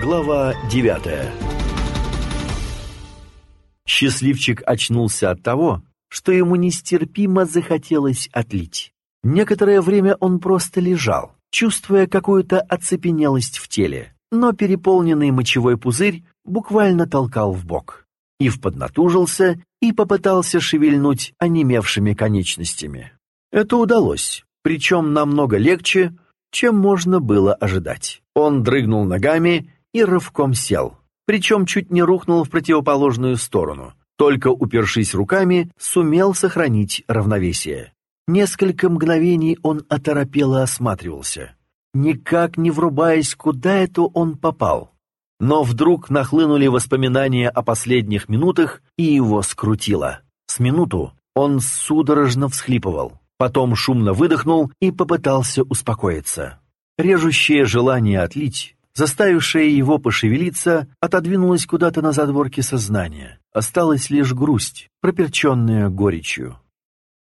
Глава девятая Счастливчик очнулся от того, что ему нестерпимо захотелось отлить. Некоторое время он просто лежал, чувствуя какую-то оцепенелость в теле, но переполненный мочевой пузырь буквально толкал в бок. Ив поднатужился и попытался шевельнуть онемевшими конечностями. Это удалось, причем намного легче, чем можно было ожидать. Он дрыгнул ногами и рывком сел, причем чуть не рухнул в противоположную сторону. Только упершись руками, сумел сохранить равновесие. Несколько мгновений он оторопело осматривался, никак не врубаясь, куда это он попал. Но вдруг нахлынули воспоминания о последних минутах, и его скрутило. С минуту он судорожно всхлипывал, потом шумно выдохнул и попытался успокоиться. Режущее желание отлить, заставившее его пошевелиться, отодвинулось куда-то на задворке сознания. Осталась лишь грусть, проперченная горечью.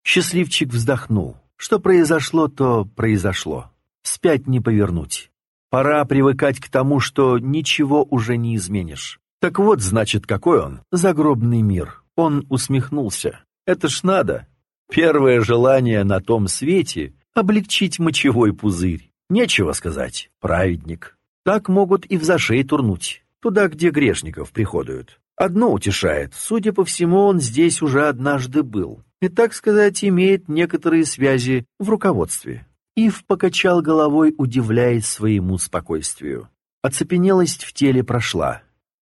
Счастливчик вздохнул. Что произошло, то произошло. Спять не повернуть. Пора привыкать к тому, что ничего уже не изменишь. Так вот, значит, какой он, загробный мир. Он усмехнулся. Это ж надо. Первое желание на том свете — облегчить мочевой пузырь. Нечего сказать, праведник. Так могут и в зашей турнуть, туда, где грешников приходуют. Одно утешает, судя по всему, он здесь уже однажды был. И, так сказать, имеет некоторые связи в руководстве. Ив покачал головой, удивляясь своему спокойствию. Оцепенелость в теле прошла.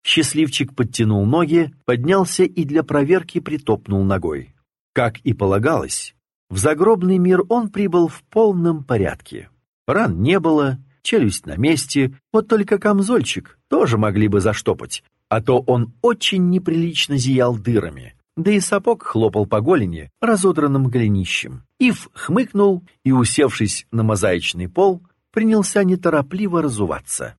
Счастливчик подтянул ноги, поднялся и для проверки притопнул ногой. Как и полагалось, в загробный мир он прибыл в полном порядке. Ран не было, челюсть на месте, вот только камзольчик тоже могли бы заштопать, а то он очень неприлично зиял дырами, да и сапог хлопал по голени разодранным голенищем. Ив хмыкнул и, усевшись на мозаичный пол, принялся неторопливо разуваться.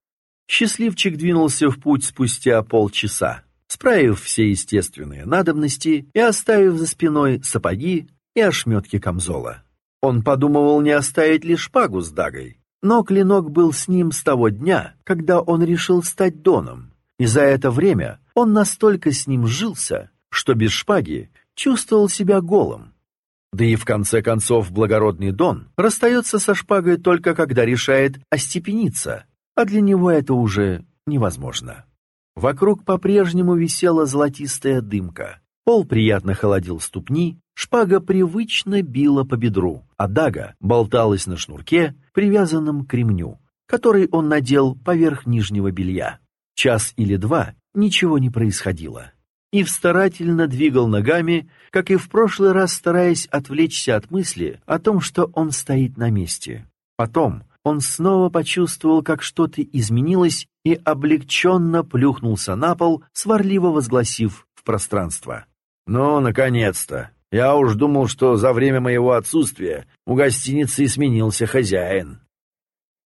Счастливчик двинулся в путь спустя полчаса, справив все естественные надобности и оставив за спиной сапоги и ошметки камзола. Он подумывал не оставить лишь шпагу с дагой, но клинок был с ним с того дня, когда он решил стать доном, и за это время он настолько с ним сжился, что без шпаги чувствовал себя голым. Да и в конце концов благородный Дон расстается со шпагой только когда решает остепениться, а для него это уже невозможно. Вокруг по-прежнему висела золотистая дымка, пол приятно холодил ступни, шпага привычно била по бедру, а дага болталась на шнурке, привязанном к ремню, который он надел поверх нижнего белья. Час или два ничего не происходило. Ив старательно двигал ногами, как и в прошлый раз стараясь отвлечься от мысли о том, что он стоит на месте. Потом он снова почувствовал, как что-то изменилось, и облегченно плюхнулся на пол, сварливо возгласив в пространство. «Ну, наконец-то! Я уж думал, что за время моего отсутствия у гостиницы сменился хозяин».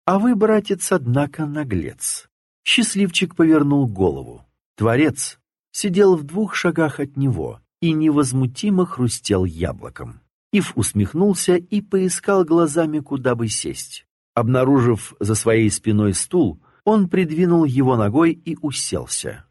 «А вы, братец, однако, наглец». Счастливчик повернул голову. Творец сидел в двух шагах от него и невозмутимо хрустел яблоком. Ив усмехнулся и поискал глазами, куда бы сесть. Обнаружив за своей спиной стул, он придвинул его ногой и уселся.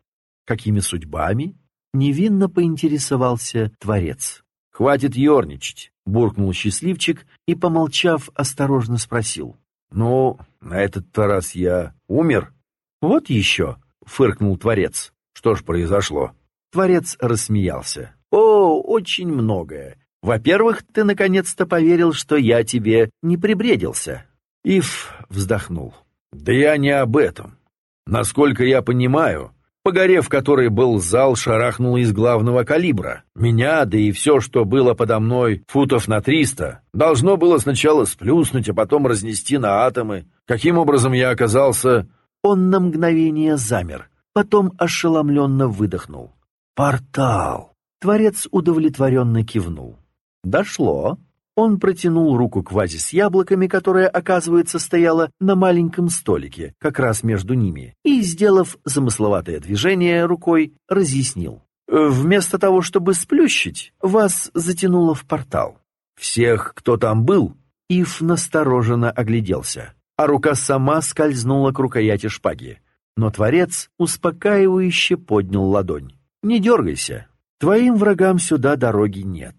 Какими судьбами? Невинно поинтересовался Творец. «Хватит ерничать», — буркнул счастливчик и, помолчав, осторожно спросил. «Ну, на этот-то раз я умер?» «Вот еще», — фыркнул Творец. Что ж произошло? Творец рассмеялся. О, очень многое. Во-первых, ты наконец-то поверил, что я тебе не прибредился. Ив вздохнул. Да я не об этом. Насколько я понимаю, по горе, в которой был зал, шарахнуло из главного калибра. Меня, да и все, что было подо мной, футов на триста, должно было сначала сплюснуть, а потом разнести на атомы. Каким образом я оказался... Он на мгновение замер, потом ошеломленно выдохнул. «Портал!» Творец удовлетворенно кивнул. «Дошло!» Он протянул руку к вазе с яблоками, которая, оказывается, стояла на маленьком столике, как раз между ними, и, сделав замысловатое движение рукой, разъяснил. «Вместо того, чтобы сплющить, вас затянуло в портал. Всех, кто там был...» Ив настороженно огляделся, а рука сама скользнула к рукояти шпаги. но Творец успокаивающе поднял ладонь. «Не дергайся. Твоим врагам сюда дороги нет.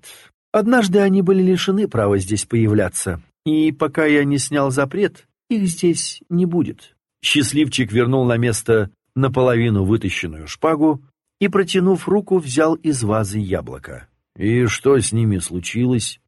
Однажды они были лишены права здесь появляться, и пока я не снял запрет, их здесь не будет». Счастливчик вернул на место наполовину вытащенную шпагу и, протянув руку, взял из вазы яблоко. «И что с ними случилось?»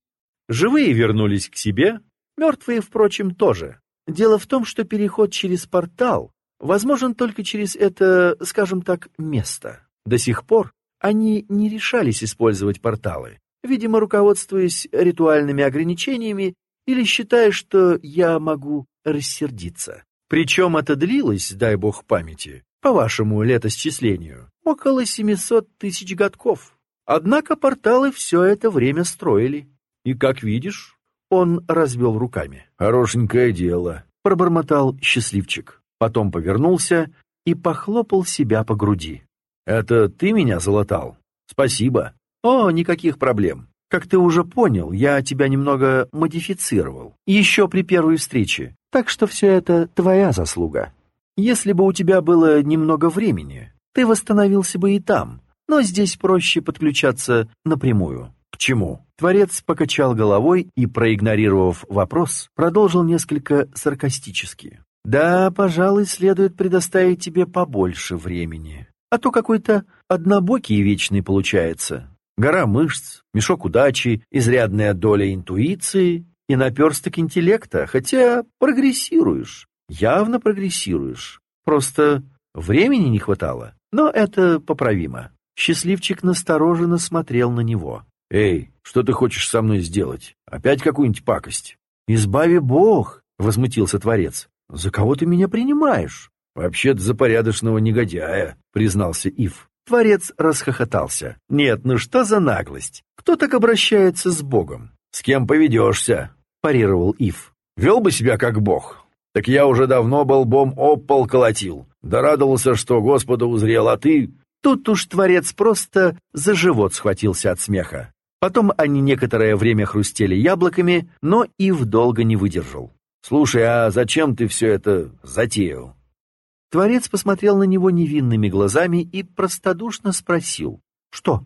Живые вернулись к себе, мертвые, впрочем, тоже. Дело в том, что переход через портал возможен только через это, скажем так, место. До сих пор они не решались использовать порталы, видимо, руководствуясь ритуальными ограничениями или считая, что я могу рассердиться. Причем это длилось, дай бог памяти, по вашему летосчислению, около 700 тысяч годков. Однако порталы все это время строили. И, как видишь, он развел руками. «Хорошенькое дело», — пробормотал счастливчик. Потом повернулся и похлопал себя по груди. «Это ты меня залатал? Спасибо». «О, никаких проблем. Как ты уже понял, я тебя немного модифицировал. Еще при первой встрече. Так что все это твоя заслуга. Если бы у тебя было немного времени, ты восстановился бы и там, но здесь проще подключаться напрямую. К чему? Творец покачал головой и, проигнорировав вопрос, продолжил несколько саркастически. Да, пожалуй, следует предоставить тебе побольше времени. А то какой-то однобокий и вечный получается. Гора мышц, мешок удачи, изрядная доля интуиции и наперсток интеллекта, хотя прогрессируешь, явно прогрессируешь. Просто времени не хватало, но это поправимо. Счастливчик настороженно смотрел на него. «Эй, что ты хочешь со мной сделать? Опять какую-нибудь пакость?» «Избави Бог!» — возмутился Творец. «За кого ты меня принимаешь?» «Вообще-то за порядочного негодяя», — признался Ив. Творец расхохотался. «Нет, ну что за наглость? Кто так обращается с Богом? С кем поведешься?» — парировал Ив. «Вел бы себя как Бог. Так я уже давно болбом об пол колотил. Да радовался, что Господа узрел, а ты...» Тут уж Творец просто за живот схватился от смеха. Потом они некоторое время хрустели яблоками, но Ив долго не выдержал. «Слушай, а зачем ты все это затеял?» Творец посмотрел на него невинными глазами и простодушно спросил. «Что?»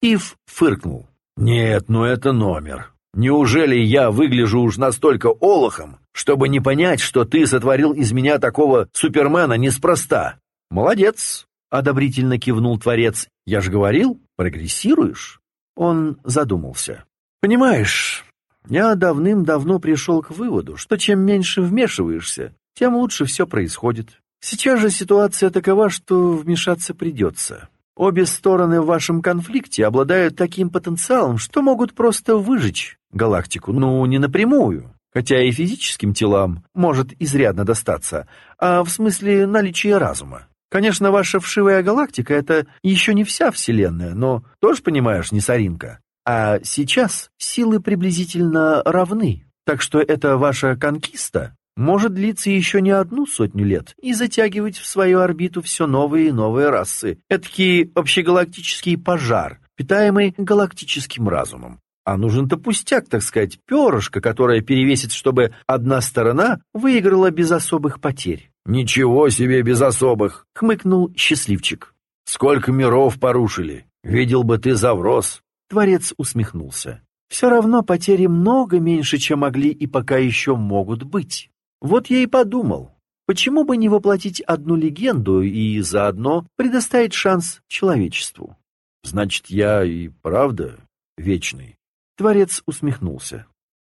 Ив фыркнул. «Нет, ну это номер. Неужели я выгляжу уж настолько олохом, чтобы не понять, что ты сотворил из меня такого супермена неспроста?» «Молодец!» — одобрительно кивнул Творец. «Я же говорил, прогрессируешь?» Он задумался. «Понимаешь, я давным-давно пришел к выводу, что чем меньше вмешиваешься, тем лучше все происходит. Сейчас же ситуация такова, что вмешаться придется. Обе стороны в вашем конфликте обладают таким потенциалом, что могут просто выжечь галактику, ну, не напрямую, хотя и физическим телам может изрядно достаться, а в смысле наличия разума. Конечно, ваша вшивая галактика — это еще не вся Вселенная, но тоже, понимаешь, не соринка. А сейчас силы приблизительно равны, так что это ваша конкиста может длиться еще не одну сотню лет и затягивать в свою орбиту все новые и новые расы. Эдакий общегалактический пожар, питаемый галактическим разумом. А нужен-то пустяк, так сказать, перышко, которое перевесит, чтобы одна сторона выиграла без особых потерь. «Ничего себе без особых!» — хмыкнул счастливчик. «Сколько миров порушили! Видел бы ты Заврос!» Творец усмехнулся. «Все равно потери много меньше, чем могли и пока еще могут быть. Вот я и подумал, почему бы не воплотить одну легенду и заодно предоставить шанс человечеству? Значит, я и правда вечный. Творец усмехнулся.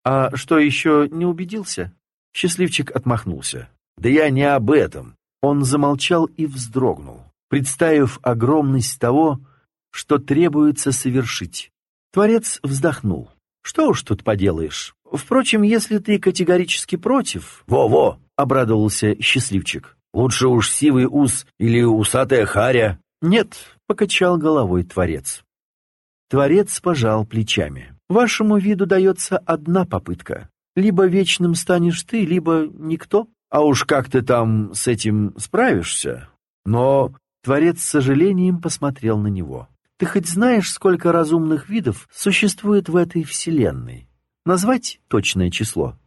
А что еще не убедился? Счастливчик отмахнулся. Да я не об этом. Он замолчал и вздрогнул, представив огромность того, что требуется совершить. Творец вздохнул. Что уж тут поделаешь. Впрочем, если ты категорически против... Во-во! — обрадовался счастливчик. Лучше уж сивый ус или усатая харя. Нет, — покачал головой Творец. Творец пожал плечами. Вашему виду дается одна попытка. Либо вечным станешь ты, либо никто. А уж как ты там с этим справишься? Но Творец с сожалением посмотрел на него. Ты хоть знаешь, сколько разумных видов существует в этой вселенной? Назвать точное число?»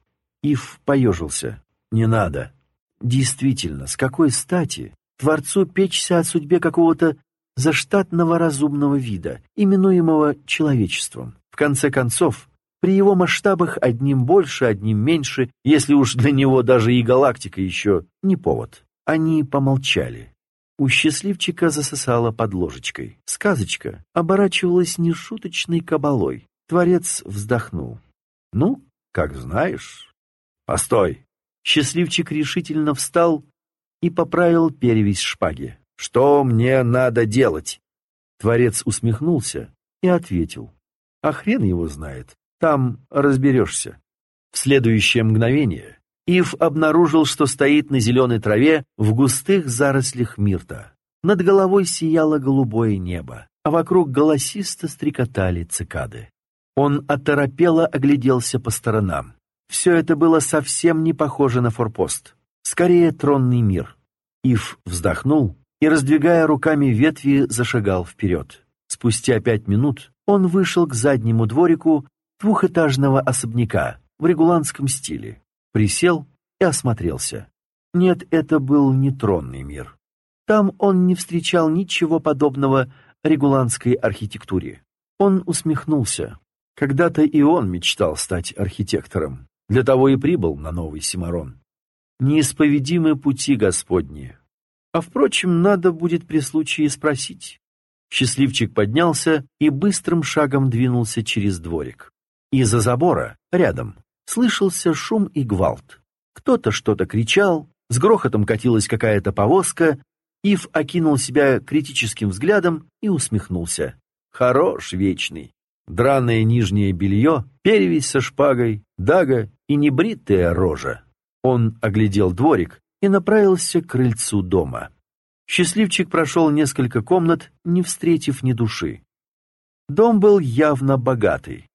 Ив поежился. «Не надо. Действительно, с какой стати Творцу печься о судьбе какого-то заштатного разумного вида, именуемого человечеством. В конце концов, при его масштабах одним больше, одним меньше, если уж для него даже и галактика еще не повод. Они помолчали. У счастливчика засосало под ложечкой. Сказочка оборачивалась нешуточной кабалой. Творец вздохнул. «Ну, как знаешь». «Постой!» Счастливчик решительно встал и поправил перевязь шпаги. «Что мне надо делать?» Творец усмехнулся и ответил. «А хрен его знает. Там разберешься». В следующее мгновение Ив обнаружил, что стоит на зеленой траве в густых зарослях мирта. Над головой сияло голубое небо, а вокруг голосисто стрекотали цикады. Он оторопело огляделся по сторонам. Все это было совсем не похоже на форпост. Скорее, тронный мир. Ив вздохнул и, раздвигая руками ветви, зашагал вперед. Спустя пять минут он вышел к заднему дворику двухэтажного особняка в регуланском стиле, присел и осмотрелся. Нет, это был не тронный мир. Там он не встречал ничего подобного регуланской архитектуре. Он усмехнулся. Когда-то и он мечтал стать архитектором. Для того и прибыл на Новый Симарон. Неисповедимы пути Господни. А, впрочем, надо будет при случае спросить. Счастливчик поднялся и быстрым шагом двинулся через дворик. Из-за забора, рядом, слышался шум и гвалт. Кто-то что-то кричал, с грохотом катилась какая-то повозка, Ив окинул себя критическим взглядом и усмехнулся. Хорош вечный. Драное нижнее белье, перевязь со шпагой, дага и небритая рожа. Он оглядел дворик и направился к крыльцу дома. Счастливчик прошел несколько комнат, не встретив ни души. Дом был явно богатый.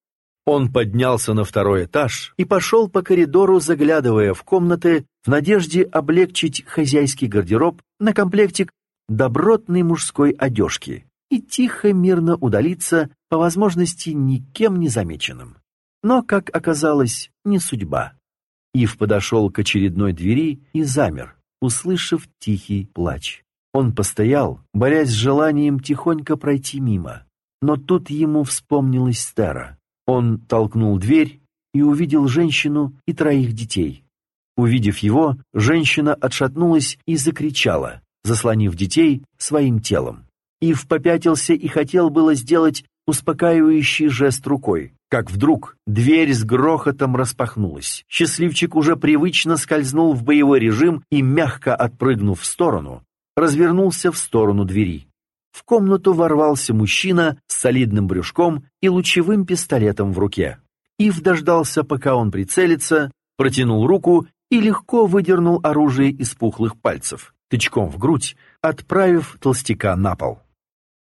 Он поднялся на второй этаж и пошел по коридору, заглядывая в комнаты в надежде облегчить хозяйский гардероб на комплектик добротной мужской одежки и тихо мирно удалиться, по возможности никем не замеченным. Но, как оказалось, не судьба. Ив подошел к очередной двери и замер, услышав тихий плач. Он постоял, борясь с желанием тихонько пройти мимо. Но тут ему вспомнилась Стера. Он толкнул дверь и увидел женщину и троих детей. Увидев его, женщина отшатнулась и закричала, заслонив детей своим телом. Ив попятился и хотел было сделать успокаивающий жест рукой, как вдруг дверь с грохотом распахнулась. Счастливчик уже привычно скользнул в боевой режим и, мягко отпрыгнув в сторону, развернулся в сторону двери. В комнату ворвался мужчина с солидным брюшком и лучевым пистолетом в руке. Ив дождался, пока он прицелится, протянул руку и легко выдернул оружие из пухлых пальцев, тычком в грудь, отправив толстяка на пол.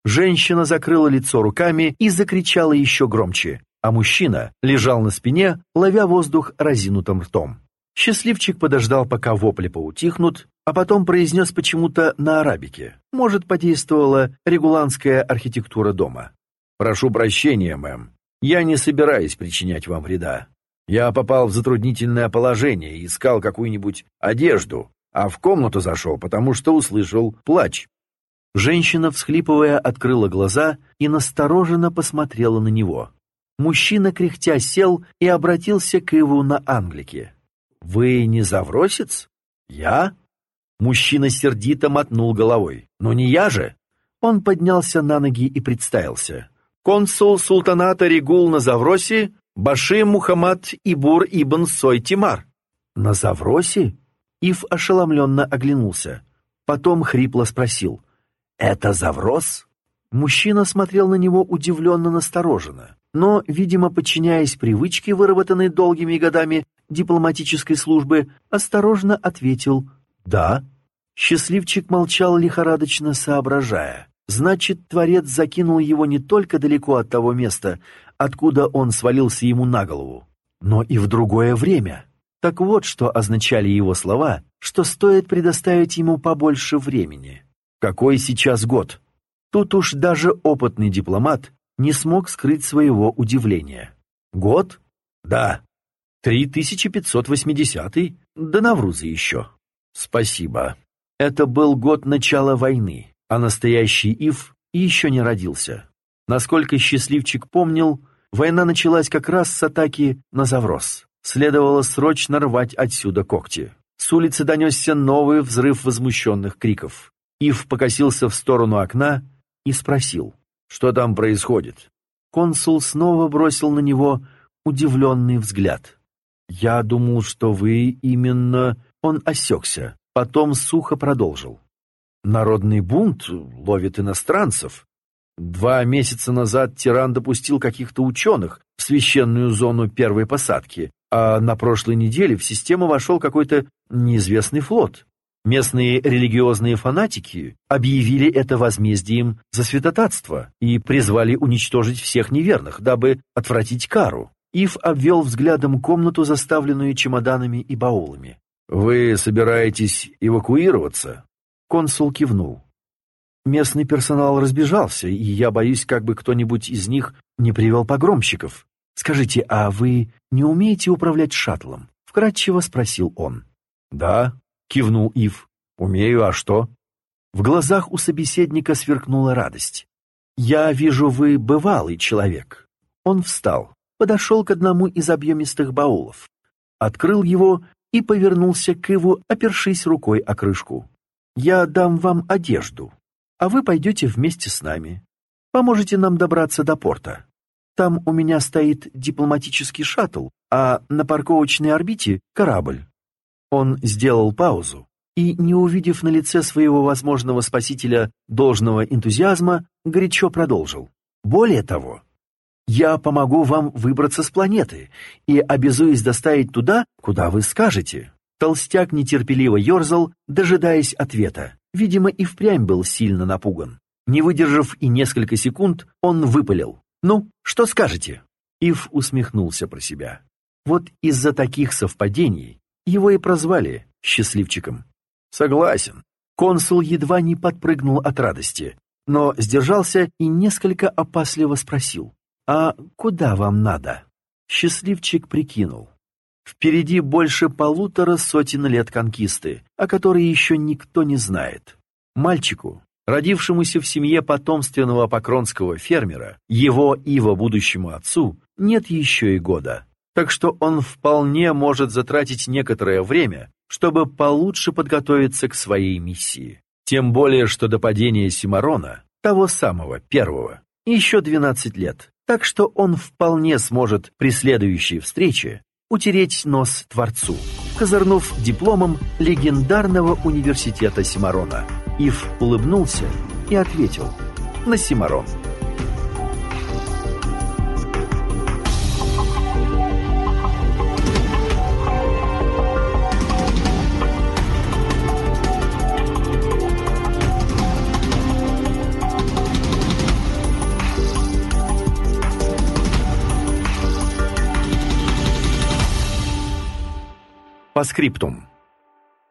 Женщина закрыла лицо руками и закричала еще громче, а мужчина лежал на спине, ловя воздух разинутым ртом. Счастливчик подождал, пока вопли поутихнут, а потом произнес почему-то на арабике. Может, подействовала регуланская архитектура дома. «Прошу прощения, мэм. Я не собираюсь причинять вам вреда. Я попал в затруднительное положение и искал какую-нибудь одежду, а в комнату зашел, потому что услышал плач. Женщина, всхлипывая, открыла глаза и настороженно посмотрела на него. Мужчина, кряхтя, сел и обратился к Иву на англике. «Вы не завросец? Я?» Мужчина сердито мотнул головой. «Но не я же!» Он поднялся на ноги и представился. «Консул султаната Регул на Завросе, Баши Мухаммад Ибур Ибн Сой Тимар». «На Завросе?» Ив ошеломленно оглянулся. Потом хрипло спросил. «Это Заврос?» Мужчина смотрел на него удивленно-настороженно, но, видимо, подчиняясь привычке, выработанной долгими годами дипломатической службы, осторожно ответил «Да». Счастливчик молчал лихорадочно соображая. Значит, Творец закинул его не только далеко от того места, откуда он свалился ему на голову, но и в другое время. Так вот, что означали его слова, что стоит предоставить ему побольше времени. Какой сейчас год? Тут уж даже опытный дипломат не смог скрыть своего удивления. Год? Да. 3580-й, до Навруза еще. Спасибо. Это был год начала войны, а настоящий Ив еще не родился. Насколько счастливчик помнил, война началась как раз с атаки на Заврос. Следовало срочно рвать отсюда когти. С улицы донесся новый взрыв возмущенных криков. Ив покосился в сторону окна и спросил, что там происходит. Консул снова бросил на него удивленный взгляд. «Я думал, что вы именно...» Он осекся, потом сухо продолжил. «Народный бунт ловит иностранцев. Два месяца назад тиран допустил каких-то ученых в священную зону первой посадки, а на прошлой неделе в систему вошел какой-то неизвестный флот. Местные религиозные фанатики объявили это возмездием за святотатство и призвали уничтожить всех неверных, дабы отвратить кару. Ив обвел взглядом комнату, заставленную чемоданами и баулами. «Вы собираетесь эвакуироваться?» Консул кивнул. «Местный персонал разбежался, и я боюсь, как бы кто-нибудь из них не привел погромщиков. Скажите, а вы не умеете управлять шаттлом?» — вкратчиво спросил он. «Да», — кивнул Ив. «Умею, а что?» В глазах у собеседника сверкнула радость. «Я вижу, вы бывалый человек». Он встал, подошел к одному из объемистых баулов, открыл его и повернулся к Иву, опершись рукой о крышку. «Я дам вам одежду, а вы пойдете вместе с нами. Поможете нам добраться до порта. Там у меня стоит дипломатический шаттл, а на парковочной орбите — корабль». Он сделал паузу и, не увидев на лице своего возможного спасителя должного энтузиазма, горячо продолжил. «Более того, я помогу вам выбраться с планеты и обязуюсь доставить туда, куда вы скажете». Толстяк нетерпеливо ерзал, дожидаясь ответа. Видимо, и впрямь был сильно напуган. Не выдержав и несколько секунд, он выпалил. «Ну, что скажете?» Ив усмехнулся про себя. Вот из-за таких совпадений его и прозвали счастливчиком. Согласен. Консул едва не подпрыгнул от радости, но сдержался и несколько опасливо спросил. «А куда вам надо?» Счастливчик прикинул. Впереди больше полутора сотен лет конкисты, о которой еще никто не знает. Мальчику, родившемуся в семье потомственного покронского фермера, его Ива будущему отцу, нет еще и года. Так что он вполне может затратить некоторое время, чтобы получше подготовиться к своей миссии. Тем более, что до падения Симарона, того самого первого, еще 12 лет, так что он вполне сможет при следующей встрече утереть нос Творцу, козырнув дипломом легендарного университета Симарона. Ив улыбнулся и ответил «На Симарон». По скриптум.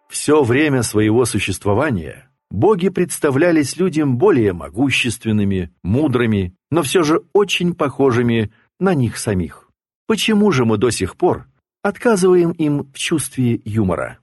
Все время своего существования боги представлялись людям более могущественными, мудрыми, но все же очень похожими на них самих. Почему же мы до сих пор отказываем им в чувстве юмора?